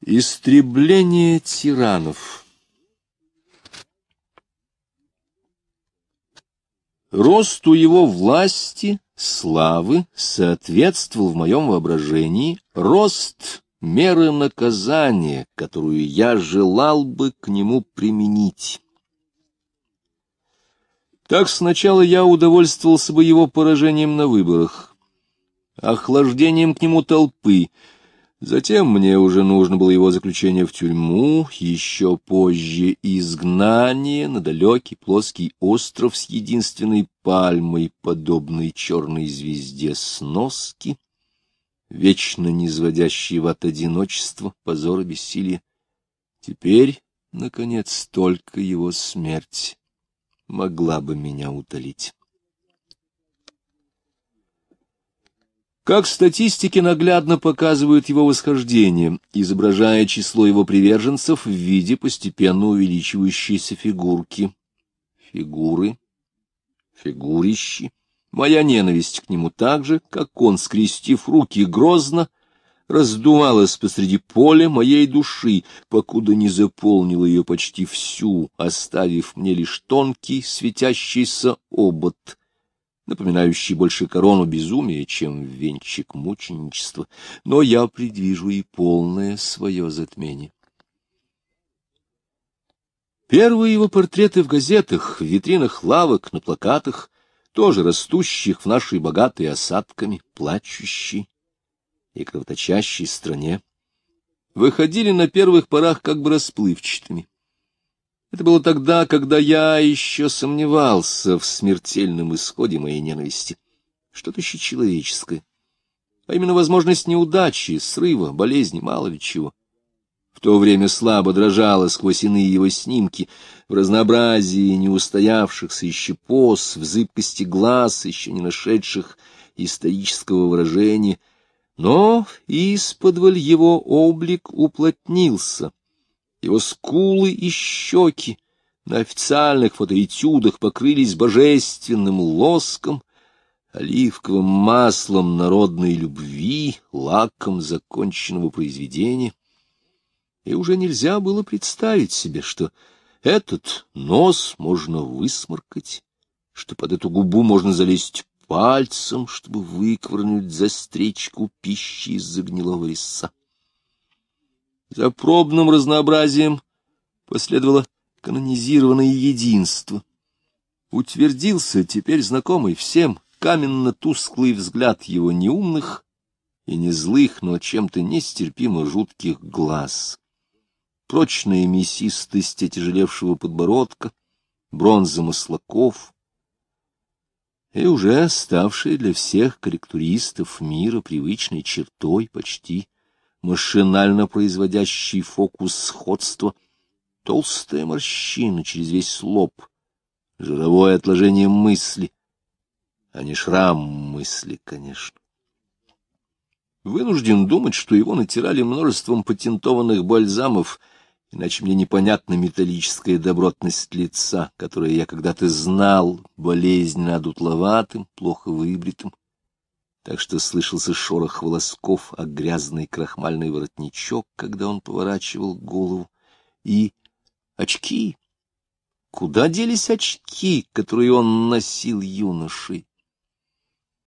Истребление тиранов Росту его власти, славы соответствовал в моем воображении рост меры наказания, которую я желал бы к нему применить. Так сначала я удовольствовался бы его поражением на выборах, охлаждением к нему толпы, Затем мне уже нужно было его заключение в тюрьму, еще позже изгнание на далекий плоский остров с единственной пальмой, подобной черной звезде сноски, вечно низводящей в от одиночества, позора бессилия. Теперь, наконец, только его смерть могла бы меня утолить. Как статистики наглядно показывают его восхождение, изображая число его приверженцев в виде постепенно увеличивающейся фигурки. Фигуры, фигурищи. Моя ненависть к нему так же, как он, скрестив руки грозно, раздувалась посреди поля моей души, покуда не заполнила ее почти всю, оставив мне лишь тонкий светящийся обод — напоминающий больше корону безумия, чем венчик мученичества, но я предвижу и полное свое затмение. Первые его портреты в газетах, в витринах лавок, на плакатах, тоже растущих в нашей богатой осадками, плачущей и кровоточащей стране, выходили на первых порах как бы расплывчатыми. Это было тогда, когда я еще сомневался в смертельном исходе моей ненависти. Что-то еще человеческое. А именно возможность неудачи, срыва, болезни, мало ли чего. В то время слабо дрожало сквозь иные его снимки, в разнообразии неустоявшихся еще поз, в зыбкости глаз, еще не нашедших исторического выражения. Но из-под его облик уплотнился, его скулы и щеки на официальных фотоэтюдах покрылись божественным лоском, оливковым маслом народной любви, лаком законченного произведения. И уже нельзя было представить себе, что этот нос можно высморкать, что под эту губу можно залезть пальцем, чтобы выквырнуть застречку пищи из-за гнилого леса. За пробным разнообразием последовало канонизированное единство. Утвердился теперь знакомый всем каменно-тусклый взгляд его неумных и не злых, но чем-то нестерпимо жутких глаз. Прочная мясистость отяжелевшего подбородка, бронза маслаков и уже ставшая для всех корректуристов мира привычной чертой почти машинально производящий фокус сходства, толстая морщина через весь лоб, жировое отложение мысли, а не шрам мысли, конечно. Вынужден думать, что его натирали множеством патентованных бальзамов, иначе мне непонятна металлическая добротность лица, которое я когда-то знал, болезненно одутловатым, плохо выбритым так что слышался шорох волосков, а грязный крахмальный воротничок, когда он поворачивал голову, и очки. Куда делись очки, которые он носил юношей?